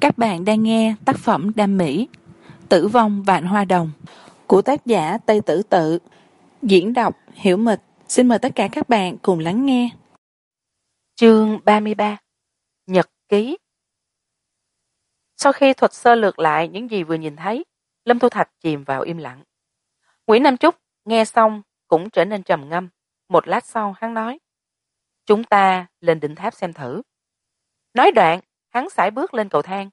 các bạn đang nghe tác phẩm đam mỹ, tử vong vạn hoa đồng, của tác giả tây tử tự. Diễn đọc hiểu mịch. Xin mời tất cả các bạn cùng lắng nghe. Chương ba mươi ba, nhật ký. Sau khi thuật sơ lược lại những gì vừa nhìn thấy, lâm thu thạch chìm vào im lặng. Nguyễn nam trúc nghe xong cũng trở nên trầm ngâm. Một lát sau hắn nói, chúng ta lên đỉnh tháp xem thử. Nói đoạn hắn sải bước lên cầu thang.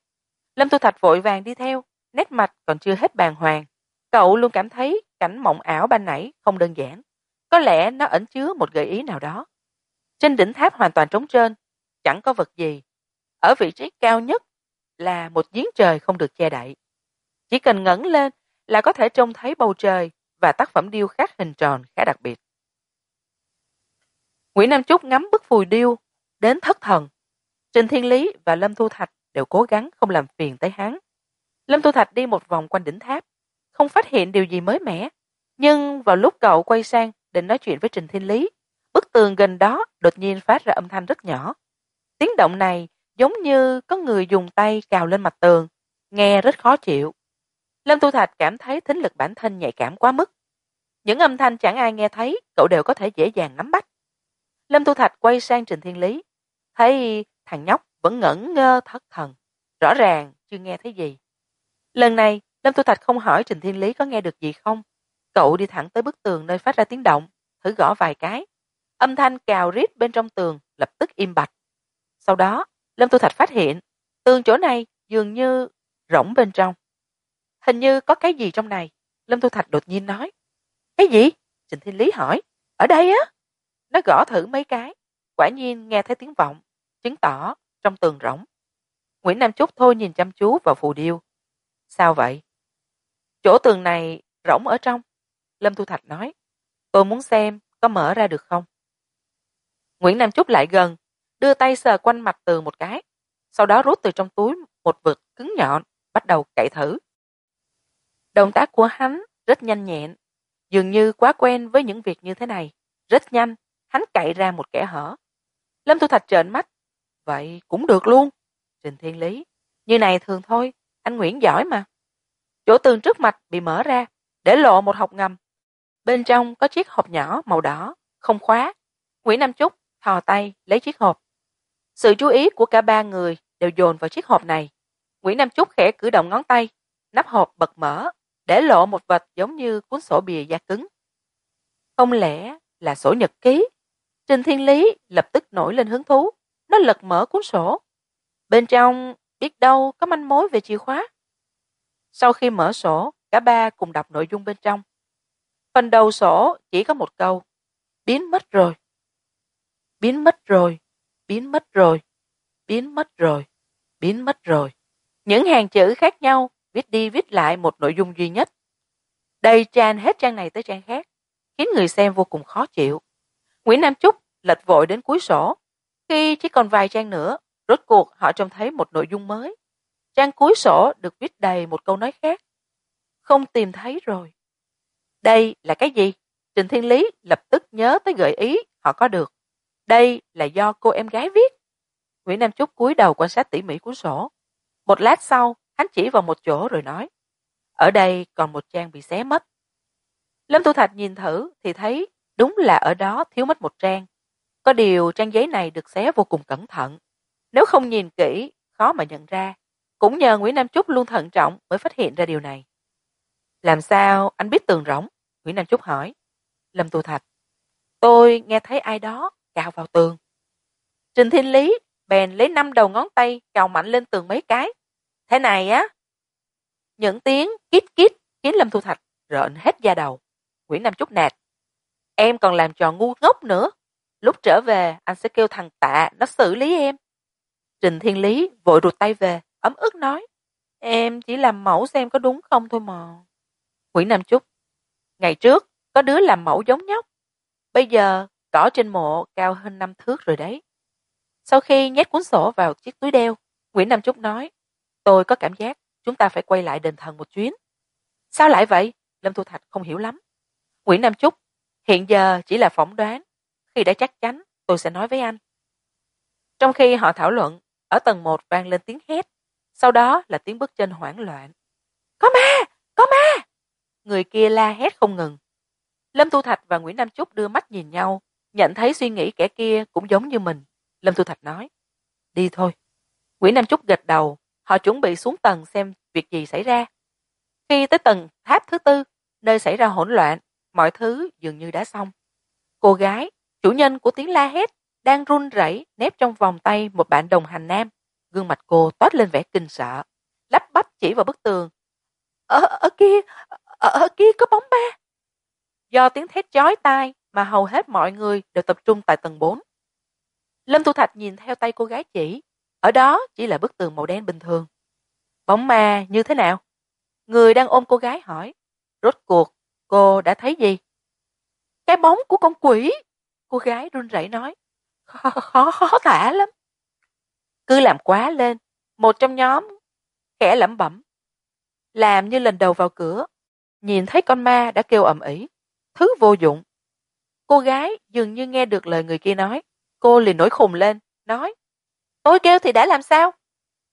Lâm tu thạch vội vàng đi theo, nét mặt còn chưa hết bàng hoàng. Cậu luôn cảm thấy cảnh mộng ảo ban nãy không đơn giản. Có lẽ nó ẩn chứa một gợi ý nào đó. Trên đỉnh tháp hoàn toàn trống trơn, chẳng có vật gì. Ở vị trí cao nhất là một giếng trời không được che đậy. Chỉ cần ngẩng lên là có thể trông thấy bầu trời và tác phẩm điêu khắc hình tròn khá đặc biệt. Nguyễn nam trúc ngắm bức phùi điêu đến thất thần trình thiên lý và lâm thu thạch đều cố gắng không làm phiền tới hắn. Lâm thu thạch đi một vòng quanh đỉnh tháp, không phát hiện điều gì mới mẻ. Nhưng vào lúc cậu quay sang định nói chuyện với trình thiên lý, bức tường gần đó đột nhiên phát ra âm thanh rất nhỏ. Tiếng động này giống như có người dùng tay cào lên mặt tường, nghe rất khó chịu. Lâm thu thạch cảm thấy thính lực bản thân nhạy cảm quá mức. Những âm thanh chẳng ai nghe thấy, cậu đều có thể dễ dàng nắm bắt. Lâm thu thạch quay sang trình thiên lý, thấy thằng nhóc vẫn ngẩn ngơ thất thần. Rõ ràng, chưa nghe thấy gì. Lần này, lâm tu thạch không hỏi trình thiên lý có nghe được gì không. Cậu đi thẳng tới bức tường nơi phát ra tiếng động, thử gõ vài cái. Âm thanh cào rít bên trong tường lập tức im bặt. Sau đó, lâm tu thạch phát hiện, tường chỗ này dường như rỗng bên trong. Hình như có cái gì trong này, lâm tu thạch đột nhiên nói. Cái gì? Trình thiên lý hỏi. Ở đây á. Nó gõ thử mấy cái, quả nhiên nghe thấy tiếng vọng chứng tỏ trong tường rỗng. Nguyễn nam trúc thôi nhìn chăm chú vào phù điêu. Sao vậy? Chỗ tường này rỗng ở trong, lâm thu thạch nói. Tôi muốn xem có mở ra được không. Nguyễn nam trúc lại gần, đưa tay sờ quanh mặt tường một cái, sau đó rút từ trong túi một vật cứng nhọn, bắt đầu cậy thử. Động tác của hắn rất nhanh nhẹn, dường như quá quen với những việc như thế này. Rất nhanh, hắn cậy ra một kẻ hở. Lâm thu thạch trợn mắt vậy cũng được luôn. Trình thiên lý, như này thường thôi, anh nguyễn giỏi mà. Chỗ tường trước mặt bị mở ra, để lộ một hộp ngầm. Bên trong có chiếc hộp nhỏ màu đỏ, không khóa. Nguyễn nam trúc thò tay lấy chiếc hộp. Sự chú ý của cả ba người đều dồn vào chiếc hộp này. Nguyễn nam trúc khẽ cử động ngón tay, nắp hộp bật mở, để lộ một vật giống như cuốn sổ bìa da cứng. Không lẽ là sổ nhật ký? Trình thiên lý lập tức nổi lên hứng thú nó lật mở cuốn sổ. Bên trong biết đâu có manh mối về chìa khóa. Sau khi mở sổ, cả ba cùng đọc nội dung bên trong. Phần đầu sổ chỉ có một câu, biến mất rồi. Biến mất rồi. Biến mất rồi. Biến mất rồi. Biến mất rồi. Những hàng chữ khác nhau, viết đi viết lại một nội dung duy nhất. Đầy tràn hết trang này tới trang khác, khiến người xem vô cùng khó chịu. Nguyễn nam trúc lật vội đến cuối sổ khi chỉ còn vài trang nữa, rốt cuộc họ trông thấy một nội dung mới. Trang cuối sổ được viết đầy một câu nói khác. Không tìm thấy rồi. Đây là cái gì? Trình thiên lý lập tức nhớ tới gợi ý họ có được. Đây là do cô em gái viết. Nguyễn nam trúc cúi đầu quan sát tỉ mỉ cuốn sổ. Một lát sau, hắn chỉ vào một chỗ rồi nói, ở đây còn một trang bị xé mất. Lâm tu thạch nhìn thử thì thấy đúng là ở đó thiếu mất một trang có điều trang giấy này được xé vô cùng cẩn thận. Nếu không nhìn kỹ, khó mà nhận ra. Cũng nhờ nguyễn nam trúc luôn thận trọng mới phát hiện ra điều này. Làm sao anh biết tường rỗng? Nguyễn nam trúc hỏi. Lâm tu thạch. Tôi nghe thấy ai đó cào vào tường. Trình thiên lý bèn lấy năm đầu ngón tay cào mạnh lên tường mấy cái. Thế này á. Những tiếng kít kít khiến lâm thu thạch rợn hết da đầu. Nguyễn nam trúc nạt. Em còn làm trò ngu ngốc nữa lúc trở về, anh sẽ kêu thằng tạ nó xử lý em. Trình thiên lý vội rụt tay về, ấm ức nói, em chỉ làm mẫu xem có đúng không thôi mà. Nguyễn nam trúc ngày trước có đứa làm mẫu giống nhóc, bây giờ cỏ trên mộ cao hơn năm thước rồi đấy. Sau khi nhét cuốn sổ vào chiếc túi đeo nguyễn nam trúc nói, tôi có cảm giác chúng ta phải quay lại đền thần một chuyến. Sao lại vậy? Lâm thu thạch không hiểu lắm. Nguyễn nam trúc hiện giờ chỉ là phỏng đoán khi đã chắc chắn, tôi sẽ nói với anh. Trong khi họ thảo luận, ở tầng một vang lên tiếng hét, sau đó là tiếng bước chân hoảng loạn. Có ma! Có ma! Người kia la hét không ngừng. Lâm tu thạch và nguyễn nam trúc đưa mắt nhìn nhau, nhận thấy suy nghĩ kẻ kia cũng giống như mình. Lâm tu thạch nói, đi thôi. Nguyễn nam trúc gật đầu, họ chuẩn bị xuống tầng xem việc gì xảy ra. Khi tới tầng tháp thứ tư, nơi xảy ra hỗn loạn, mọi thứ dường như đã xong. Cô gái chủ nhân của tiếng la hét đang run rẩy nép trong vòng tay một bạn đồng hành nam. Gương mặt cô toát lên vẻ kinh sợ lắp bắp chỉ vào bức tường. Ở ở kia ở, ở kia có bóng ma do tiếng thét chói tai mà hầu hết mọi người đều tập trung tại tầng bốn. Lâm tu thạch nhìn theo tay cô gái chỉ. Ở đó chỉ là bức tường màu đen bình thường. Bóng ma như thế nào? Người đang ôm cô gái hỏi. Rốt cuộc cô đã thấy gì? Cái bóng của con quỷ cô gái run rẩy nói, khó khó khó tả lắm. Cứ làm quá lên, một trong nhóm khẽ lẩm bẩm, làm như lần đầu vào cửa, nhìn thấy con ma đã kêu ầm ĩ, thứ vô dụng. Cô gái dường như nghe được lời người kia nói, cô liền nổi khùng lên, nói, tôi kêu thì đã làm sao?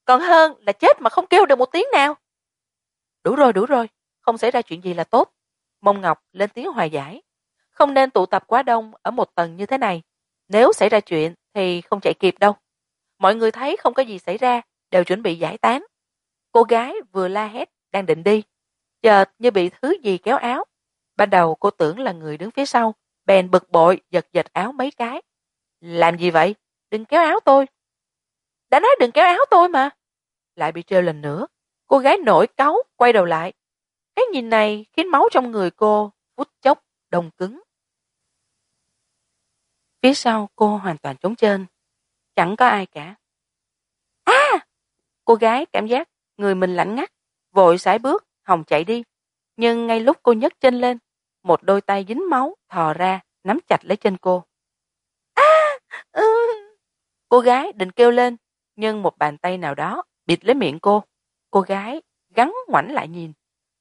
Còn hơn là chết mà không kêu được một tiếng nào. Đủ rồi đủ rồi, không xảy ra chuyện gì là tốt. Mông ngọc lên tiếng hòa giải không nên tụ tập quá đông ở một tầng như thế này. Nếu xảy ra chuyện thì không chạy kịp đâu. Mọi người thấy không có gì xảy ra, đều chuẩn bị giải tán. Cô gái vừa la hét, đang định đi. Chợt như bị thứ gì kéo áo. Ban đầu cô tưởng là người đứng phía sau, bèn bực bội giật giật áo mấy cái. Làm gì vậy? Đừng kéo áo tôi. Đã nói đừng kéo áo tôi mà. Lại bị trêu lần nữa. Cô gái nổi cáu quay đầu lại. Cái nhìn này khiến máu trong người cô phút chốc đông cứng phía sau cô hoàn toàn trống trơn. Chẳng có ai cả. À! Cô gái cảm giác người mình lạnh ngắt vội sải bước hòng chạy đi. Nhưng ngay lúc cô nhấc chân lên một đôi tay dính máu thò ra nắm chặt lấy chân cô. À, ừ. cô gái định kêu lên nhưng một bàn tay nào đó bịt lấy miệng cô. Cô gái gắn ngoảnh lại nhìn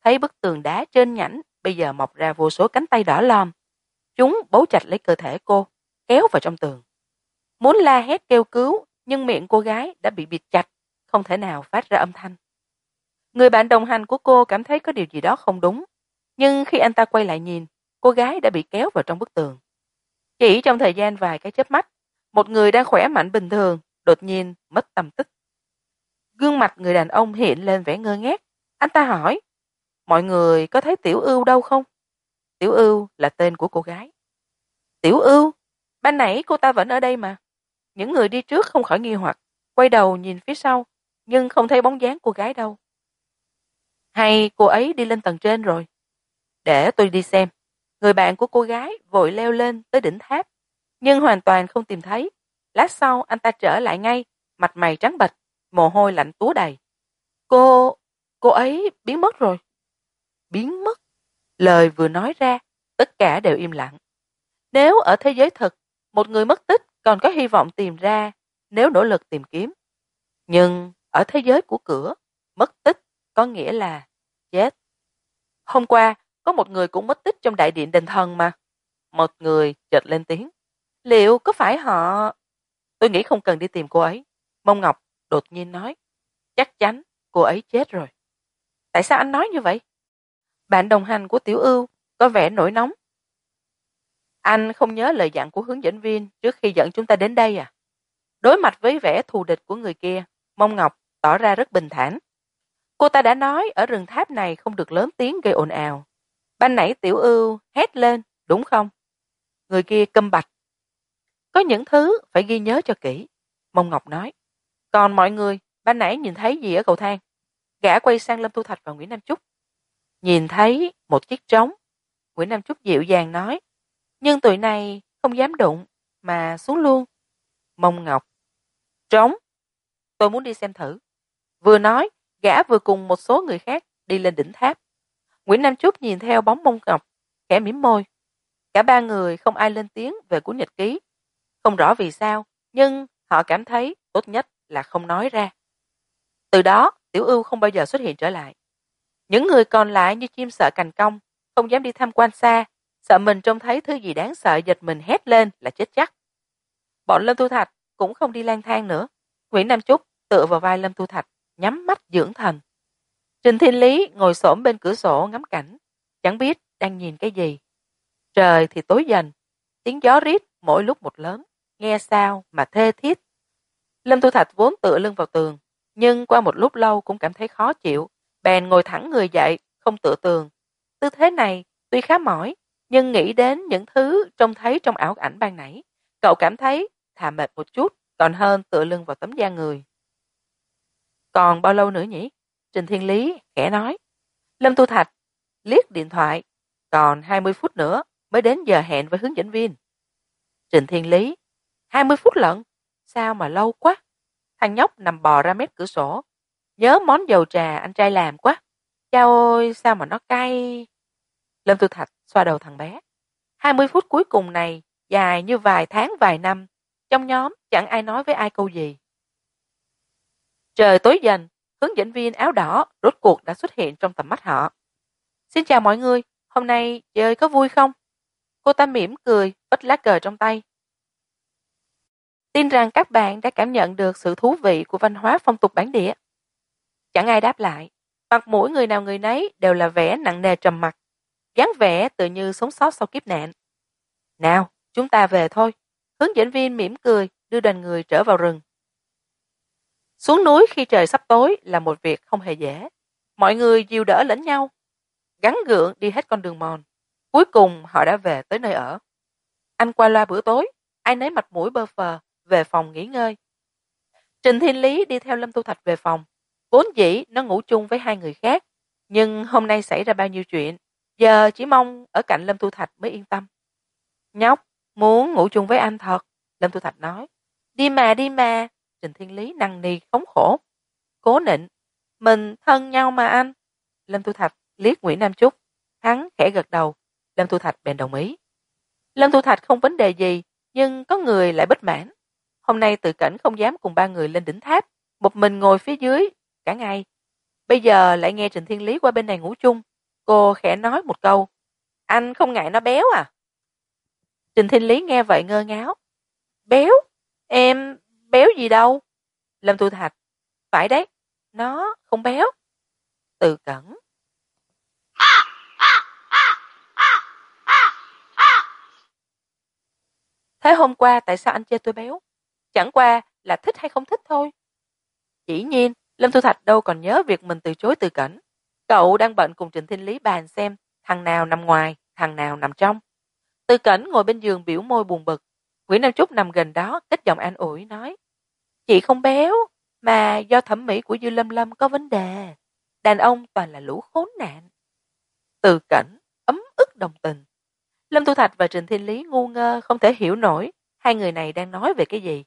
thấy bức tường đá trên nhảnh bây giờ mọc ra vô số cánh tay đỏ lòm. Chúng bấu chặt lấy cơ thể cô kéo vào trong tường. Muốn la hét kêu cứu, nhưng miệng cô gái đã bị bịt chặt, không thể nào phát ra âm thanh. Người bạn đồng hành của cô cảm thấy có điều gì đó không đúng, nhưng khi anh ta quay lại nhìn, cô gái đã bị kéo vào trong bức tường. Chỉ trong thời gian vài cái chớp mắt, một người đang khỏe mạnh bình thường đột nhiên mất tâm tích gương mặt người đàn ông hiện lên vẻ ngơ ngác. Anh ta hỏi, mọi người có thấy tiểu ưu đâu không? Tiểu ưu là tên của cô gái. Tiểu ưu? Ban nãy cô ta vẫn ở đây mà. Những người đi trước không khỏi nghi hoặc, quay đầu nhìn phía sau, nhưng không thấy bóng dáng cô gái đâu. Hay cô ấy đi lên tầng trên rồi. Để tôi đi xem. Người bạn của cô gái vội leo lên tới đỉnh tháp, nhưng hoàn toàn không tìm thấy. Lát sau anh ta trở lại ngay, mặt mày trắng bệch, mồ hôi lạnh túa đầy. Cô cô ấy biến mất rồi. Biến mất? Lời vừa nói ra, tất cả đều im lặng. Nếu ở thế giới thực một người mất tích còn có hy vọng tìm ra nếu nỗ lực tìm kiếm. Nhưng ở thế giới của cửa, mất tích có nghĩa là chết. Hôm qua, có một người cũng mất tích trong đại điện đền thần mà. Một người chợt lên tiếng. Liệu có phải họ? Tôi nghĩ không cần đi tìm cô ấy. Mông ngọc đột nhiên nói. Chắc chắn cô ấy chết rồi. Tại sao anh nói như vậy? Bạn đồng hành của tiểu ưu có vẻ nổi nóng anh không nhớ lời dặn của hướng dẫn viên trước khi dẫn chúng ta đến đây à? Đối mặt với vẻ thù địch của người kia, mông ngọc tỏ ra rất bình thản. Cô ta đã nói ở rừng tháp này không được lớn tiếng gây ồn ào. Ban nãy tiểu ưu hét lên, đúng không? Người kia câm bạch. Có những thứ phải ghi nhớ cho kỹ, mông ngọc nói. Còn mọi người ban nãy nhìn thấy gì ở cầu thang? Gã quay sang lâm thu thạch và nguyễn nam trúc nhìn thấy một chiếc trống. Nguyễn nam trúc dịu dàng nói nhưng tụi này không dám đụng mà xuống luôn. Mông ngọc. Trống. Tôi muốn đi xem thử. Vừa nói, gã vừa cùng một số người khác đi lên đỉnh tháp. Nguyễn nam trúc nhìn theo bóng mông ngọc, khẽ mỉm môi. Cả ba người không ai lên tiếng về cuốn nhật ký. Không rõ vì sao, nhưng họ cảm thấy tốt nhất là không nói ra. Từ đó, tiểu ưu không bao giờ xuất hiện trở lại. Những người còn lại như chim sợ cành cong, không dám đi tham quan xa sợ mình trông thấy thứ gì đáng sợ giật mình hét lên là chết chắc bọn lâm thu thạch cũng không đi lang thang nữa nguyễn nam trúc tựa vào vai lâm thu thạch nhắm mắt dưỡng thần. Trình Thiên Lý ngồi xổm bên cửa sổ ngắm cảnh, chẳng biết đang nhìn cái gì. Trời thì tối dần, tiếng gió rít mỗi lúc một lớn, nghe sao mà thê thiết. Lâm Tu Thạch vốn tựa lưng vào tường, nhưng qua một lúc lâu cũng cảm thấy khó chịu, bèn ngồi thẳng người dậy, không tựa tường. Tư thế này tuy khá mỏi, nhưng nghĩ đến những thứ trông thấy trong ảo ảnh ban nãy, cậu cảm thấy thà mệt một chút, còn hơn tựa lưng vào tấm da người. Còn bao lâu nữa nhỉ? Trình Thiên Lý khẽ nói. Lâm Tu Thạch liếc điện thoại, còn 20 phút nữa mới đến giờ hẹn với hướng dẫn viên. Trình Thiên Lý, 20 phút lận, sao mà lâu quá. Thằng nhóc nằm bò ra mép cửa sổ, nhớ món dầu trà anh trai làm quá. cha ôi sao mà nó cay. Lâm Tu Thạch xoa đầu thằng bé. 20 phút cuối cùng này dài như vài tháng vài năm, trong nhóm chẳng ai nói với ai câu gì. Trời tối dần, hướng dẫn viên áo đỏ rốt cuộc đã xuất hiện trong tầm mắt họ. Xin chào mọi người, hôm nay chơi có vui không? Cô ta mỉm cười, vất lá cờ trong tay. Tin rằng các bạn đã cảm nhận được sự thú vị của văn hóa phong tục bản địa. Chẳng ai đáp lại, mặt mũi người nào người nấy đều là vẻ nặng nề trầm mặc, dáng vẻ tự như sống sót sau kiếp nạn. Nào, chúng ta về thôi. Hướng dẫn viên mỉm cười, đưa đoàn người trở vào rừng. Xuống núi khi trời sắp tối là một việc không hề dễ. Mọi người dìu đỡ lẫn nhau, gắn gượng đi hết con đường mòn. Cuối cùng họ đã về tới nơi ở. Anh qua loa bữa tối, ai nấy mặt mũi bơ phờ, về phòng nghỉ ngơi. Trình Thiên Lý đi theo Lâm Tu Thạch về phòng. Vốn dĩ nó ngủ chung với hai người khác, nhưng hôm nay xảy ra bao nhiêu chuyện, giờ chỉ mong ở cạnh Lâm Tu Thạch mới yên tâm. Nhóc, muốn ngủ chung với anh thật, Lâm Tu Thạch nói. Đi mà, đi mà, Trình Thiên Lý năng nì khống khổ. Cố nịnh, mình thân nhau mà anh. Lâm Tu Thạch liếc Nguyễn Nam Trúc, hắn khẽ gật đầu, Lâm Tu Thạch bèn đồng ý. Lâm Tu Thạch không vấn đề gì, nhưng có người lại bất mãn. Hôm nay tự cảnh không dám cùng ba người lên đỉnh tháp, một mình ngồi phía dưới cả ngày. Bây giờ lại nghe Trình Thiên Lý qua bên này ngủ chung. Cô khẽ nói một câu, anh không ngại nó béo à? Trình Thiên Lý nghe vậy ngơ ngáo. Béo? Em béo gì đâu? Lâm Tu Thạch, phải đấy, nó không béo. Từ cẩn. Thế hôm qua tại sao anh chê tôi béo? Chẳng qua là thích hay không thích thôi. Chỉ nhiên, Lâm Thu Thạch đâu còn nhớ việc mình từ chối từ cảnh. Cậu đang bận cùng Trịnh Thiên Lý bàn xem thằng nào nằm ngoài, thằng nào nằm trong. Từ cảnh ngồi bên giường biểu môi buồn bực. Nguyễn Nam Trúc nằm gần đó, kích giọng an ủi nói. Chị không béo, mà do thẩm mỹ của Dư Lâm Lâm có vấn đề. Đàn ông toàn là lũ khốn nạn. Từ cảnh, ấm ức đồng tình. Lâm Tu Thạch và Trịnh Thiên Lý ngu ngơ không thể hiểu nổi hai người này đang nói về cái gì.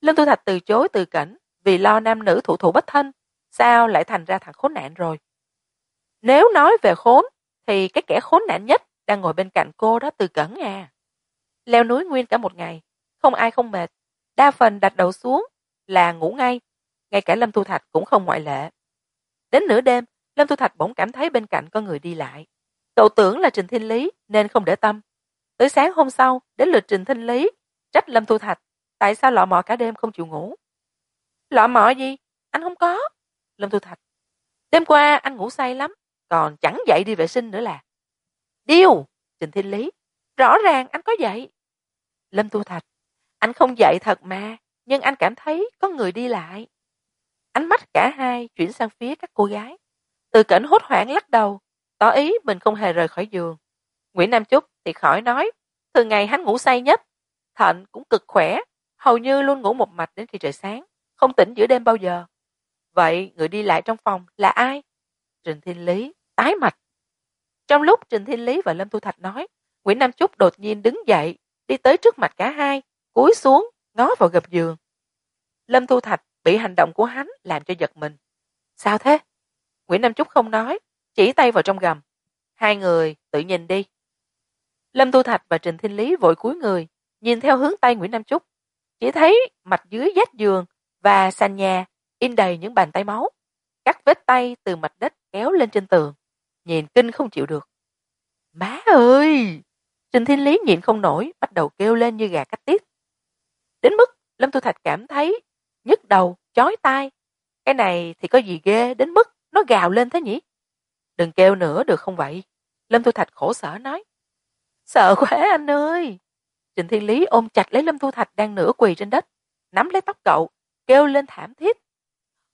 Lâm Tu Thạch từ chối từ cảnh vì lo nam nữ thủ thủ bất thân, sao lại thành ra thằng khốn nạn rồi. Nếu nói về khốn, thì cái kẻ khốn nạn nhất đang ngồi bên cạnh cô đó từ cẩn à. Leo núi nguyên cả một ngày, không ai không mệt, đa phần đặt đầu xuống là ngủ ngay, ngay cả Lâm thu Thạch cũng không ngoại lệ. Đến nửa đêm, Lâm thu Thạch bỗng cảm thấy bên cạnh có người đi lại. Cậu tưởng là Trình Thiên Lý nên không để tâm. Tới sáng hôm sau, đến lượt Trình Thiên Lý, trách Lâm thu Thạch, tại sao lọ mọ cả đêm không chịu ngủ. Lọ mọ gì? Anh không có. Lâm thu Thạch. Đêm qua anh ngủ say lắm, còn chẳng dậy đi vệ sinh nữa là. Điêu, Trình Thiên Lý, rõ ràng anh có dậy. Lâm Tu Thạch, anh không dậy thật mà, nhưng anh cảm thấy có người đi lại. Ánh mắt cả hai chuyển sang phía các cô gái. Từ cảnh hốt hoảng lắc đầu, tỏ ý mình không hề rời khỏi giường. Nguyễn Nam Trúc thì khỏi nói, thường ngày hắn ngủ say nhất. Thận cũng cực khỏe, hầu như luôn ngủ một mạch đến khi trời sáng, không tỉnh giữa đêm bao giờ. Vậy người đi lại trong phòng là ai? Trình Thiên Lý, tái mặt. Trong lúc Trình Thiên Lý và Lâm Tu Thạch nói, Nguyễn Nam Trúc đột nhiên đứng dậy, đi tới trước mặt cả hai, cúi xuống, ngó vào gập giường. Lâm Tu Thạch bị hành động của hắn làm cho giật mình. Sao thế? Nguyễn Nam Trúc không nói, chỉ tay vào trong gầm. Hai người tự nhìn đi. Lâm Tu Thạch và Trình Thiên Lý vội cúi người, nhìn theo hướng tay Nguyễn Nam Trúc. Chỉ thấy mặt dưới vách giường và sàn nhà in đầy những bàn tay máu. Các vết tay từ mặt đất kéo lên trên tường. Nhìn kinh không chịu được. Má ơi! Trình Thiên Lý nhịn không nổi, bắt đầu kêu lên như gà cắt tiết. Đến mức Lâm thu Thạch cảm thấy nhức đầu, chói tai. cái này thì có gì ghê đến mức nó gào lên thế nhỉ? Đừng kêu nữa được không vậy? Lâm Thu Thạch khổ sở nói. Sợ quá anh ơi! Trịnh Thiên Lý ôm chặt lấy Lâm Thu Thạch đang nửa quỳ trên đất, nắm lấy tóc cậu, kêu lên thảm thiết.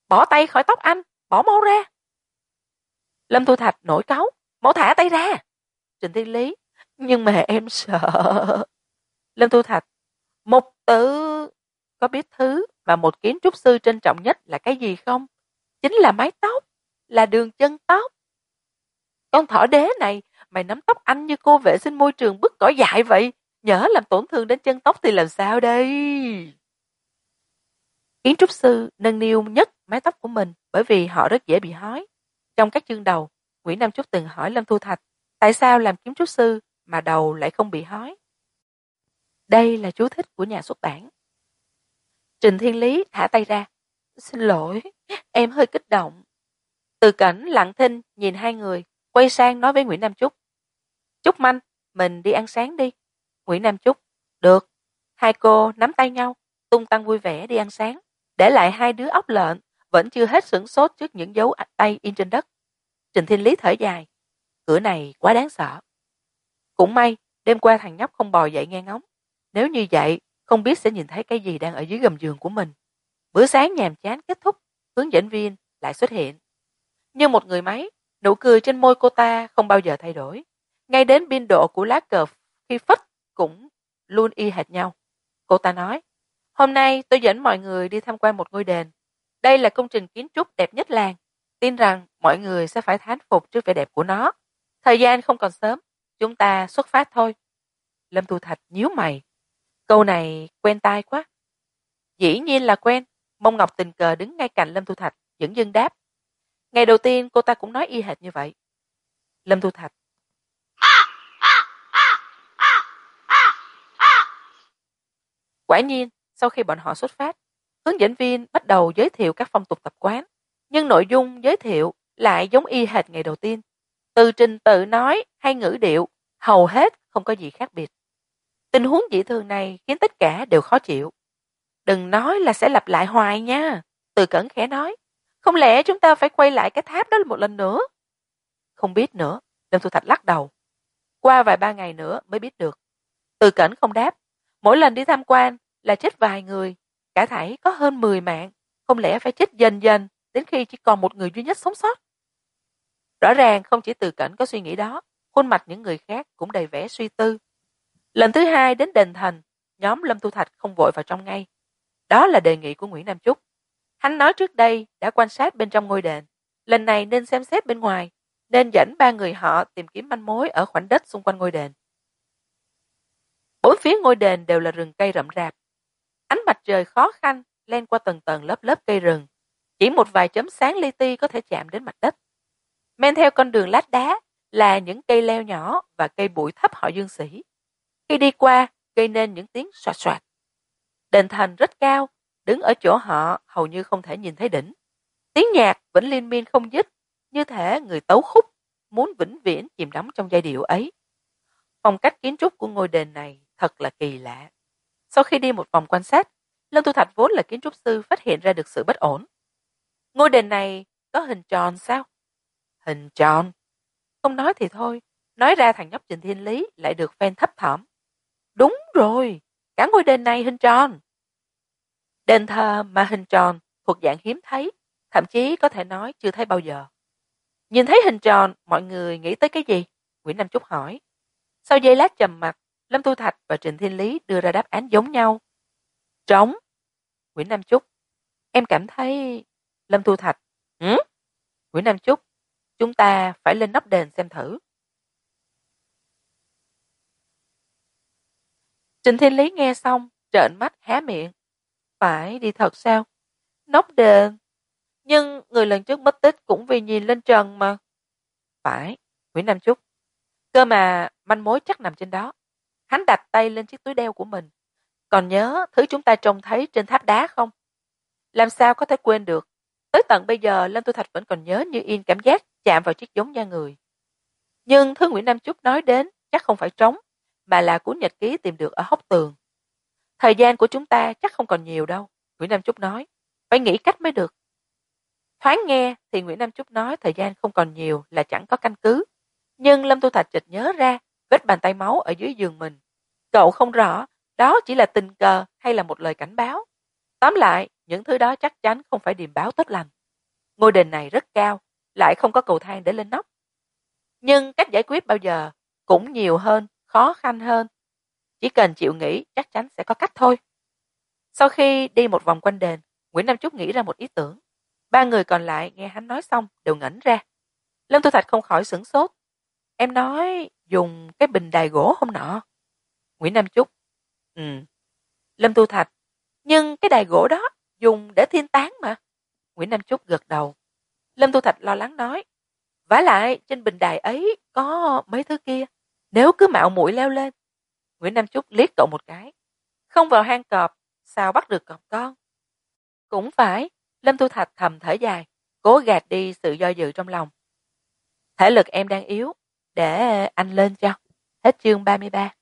Bỏ tay khỏi tóc anh, bỏ máu ra. Lâm Thu Thạch nổi cáu, mẫu thả tay ra. Trịnh Thiên Lý, nhưng mà em sợ. Lâm Thu Thạch, một tử có biết thứ mà một kiến trúc sư trân trọng nhất là cái gì không? Chính là mái tóc, là đường chân tóc. Con thỏ đế này, mày nắm tóc anh như cô vệ sinh môi trường bức cỏ dại vậy. Nhớ làm tổn thương đến chân tóc thì làm sao đây? Kiến trúc sư nâng niu nhất mái tóc của mình bởi vì họ rất dễ bị hói. Trong các chương đầu, Nguyễn Nam Trúc từng hỏi Lâm Thu Thạch tại sao làm kiếm trúc sư mà đầu lại không bị hói. Đây là chú thích của nhà xuất bản. Trình Thiên Lý thả tay ra. Xin lỗi, em hơi kích động. Từ cảnh lặng thinh nhìn hai người, quay sang nói với Nguyễn Nam Trúc. Trúc Manh, mình đi ăn sáng đi. Nguyễn Nam Trúc, được. Hai cô nắm tay nhau, tung tăng vui vẻ đi ăn sáng, để lại hai đứa ốc lợn, vẫn chưa hết sửng sốt trước những dấu tay in trên đất. Trình Thiên Lý thở dài, cửa này quá đáng sợ. Cũng may, đêm qua thằng nhóc không bò dậy nghe ngóng. Nếu như vậy, không biết sẽ nhìn thấy cái gì đang ở dưới gầm giường của mình. Bữa sáng nhàm chán kết thúc, hướng dẫn viên lại xuất hiện. Như một người máy, nụ cười trên môi cô ta không bao giờ thay đổi. Ngay đến biên độ của lá cờ khi phất cũng luôn y hệt nhau. Cô ta nói, hôm nay tôi dẫn mọi người đi tham quan một ngôi đền. Đây là công trình kiến trúc đẹp nhất làng. Tin rằng mọi người sẽ phải thán phục trước vẻ đẹp của nó. Thời gian không còn sớm, chúng ta xuất phát thôi. Lâm Tu Thạch nhíu mày. Câu này quen tai quá. Dĩ nhiên là quen. Mông Ngọc tình cờ đứng ngay cạnh Lâm Tu Thạch, dẫn dưng đáp. Ngày đầu tiên cô ta cũng nói y hệt như vậy. Lâm Tu Thạch. Quả nhiên, sau khi bọn họ xuất phát, hướng dẫn viên bắt đầu giới thiệu các phong tục tập quán, nhưng nội dung giới thiệu lại giống y hệt ngày đầu tiên. Từ trình tự nói hay ngữ điệu, hầu hết không có gì khác biệt. Tình huống dị thường này khiến tất cả đều khó chịu. Đừng nói là sẽ lặp lại hoài nha. Từ cẩn khẽ nói. Không lẽ chúng ta phải quay lại cái tháp đó một lần nữa? Không biết nữa. Lâm Thu Thạch lắc đầu. Qua vài ba ngày nữa mới biết được. Từ cẩn không đáp. Mỗi lần đi tham quan là chết vài người. Cả thảy có hơn 10 mạng. Không lẽ phải chết dần dần đến khi chỉ còn một người duy nhất sống sót? Rõ ràng không chỉ từ cảnh có suy nghĩ đó, khuôn mặt những người khác cũng đầy vẻ suy tư. Lần thứ hai đến đền thành, nhóm Lâm Tu Thạch không vội vào trong ngay. Đó là đề nghị của Nguyễn Nam Trúc. Hắn nói trước đây đã quan sát bên trong ngôi đền. Lần này nên xem xét bên ngoài, nên dẫn ba người họ tìm kiếm manh mối ở khoảnh đất xung quanh ngôi đền. Bốn phía ngôi đền đều là rừng cây rậm rạp. Ánh mặt trời khó khăn len qua tầng tầng lớp lớp cây rừng. Chỉ một vài chấm sáng li ti có thể chạm đến mặt đất. Men theo con đường lát đá là những cây leo nhỏ và cây bụi thấp họ dương sĩ. Khi đi qua, gây nên những tiếng soạt soạt. Đền thành rất cao, đứng ở chỗ họ hầu như không thể nhìn thấy đỉnh. Tiếng nhạc vẫn liên miên không dứt, như thể người tấu khúc, muốn vĩnh viễn chìm đắm trong giai điệu ấy. Phong cách kiến trúc của ngôi đền này thật là kỳ lạ. Sau khi đi một vòng quan sát, Lâm Tu Thạch vốn là kiến trúc sư phát hiện ra được sự bất ổn. Ngôi đền này có hình tròn sao? Hình tròn? Không nói thì thôi, nói ra thằng nhóc Trình Thiên Lý lại được fan thấp thỏm. Đúng rồi, cả ngôi đền này hình tròn. Đền thờ mà hình tròn thuộc dạng hiếm thấy, thậm chí có thể nói chưa thấy bao giờ. Nhìn thấy hình tròn, mọi người nghĩ tới cái gì? Nguyễn Nam Trúc hỏi. Sau giây lát trầm mặt, Lâm Tu Thạch và Trịnh Thiên Lý đưa ra đáp án giống nhau. Trống. Nguyễn Nam Trúc. Em cảm thấy... Lâm Tu Thạch. Ừ? Nguyễn Nam Trúc. Chúng ta phải lên nóc đền xem thử. Trịnh Thiên Lý nghe xong, trợn mắt há miệng. Phải đi thật sao? Nóc đền. Nhưng người lần trước mất tích cũng vì nhìn lên trần mà. Phải, Nguyễn Nam Trúc. Cơ mà manh mối chắc nằm trên đó. Hắn đặt tay lên chiếc túi đeo của mình. Còn nhớ thứ chúng ta trông thấy trên tháp đá không? Làm sao có thể quên được? Tới tận bây giờ Lâm Tu Thạch vẫn còn nhớ như in cảm giác chạm vào chiếc giống da người. Nhưng thứ Nguyễn Nam chúc nói đến chắc không phải trống mà là cuốn nhật ký tìm được ở hốc tường. Thời gian của chúng ta chắc không còn nhiều đâu, Nguyễn Nam chúc nói. Phải nghĩ cách mới được. thoáng nghe thì nguyễn nam chúc nói thời gian không còn nhiều là chẳng có căn cứ nhưng lâm tu thạch chợt nhớ ra vết bàn tay máu ở dưới giường mình. Cậu không rõ, đó chỉ là tình cờ hay là một lời cảnh báo. Tóm lại, những thứ đó chắc chắn không phải điềm báo tốt lành. Ngôi đền này rất cao, lại không có cầu thang để lên nóc. Nhưng cách giải quyết bao giờ cũng nhiều hơn, khó khăn hơn. Chỉ cần chịu nghĩ, chắc chắn sẽ có cách thôi. Sau khi đi một vòng quanh đền, nguyễn nam trúc nghĩ ra một ý tưởng. Ba người còn lại nghe hắn nói xong đều ngẩn ra. Lâm tu thạch không khỏi sửng sốt em nói dùng cái bình đài gỗ hôm nọ. Nguyễn nam Chúc, ừ. Lâm tu thạch nhưng cái đài gỗ đó dùng để thiên tán mà. Nguyễn nam Chúc gật đầu. Lâm tu thạch lo lắng nói vả lại trên bình đài ấy có mấy thứ kia nếu cứ mạo muội leo lên. Nguyễn nam Chúc liếc cậu một cái không vào hang cọp sao bắt được cọp con? Cũng phải lâm tu thạch thầm thở dài cố gạt đi sự do dự trong lòng. Thể lực em đang yếu để anh lên cho. Hết chương ba mươi ba.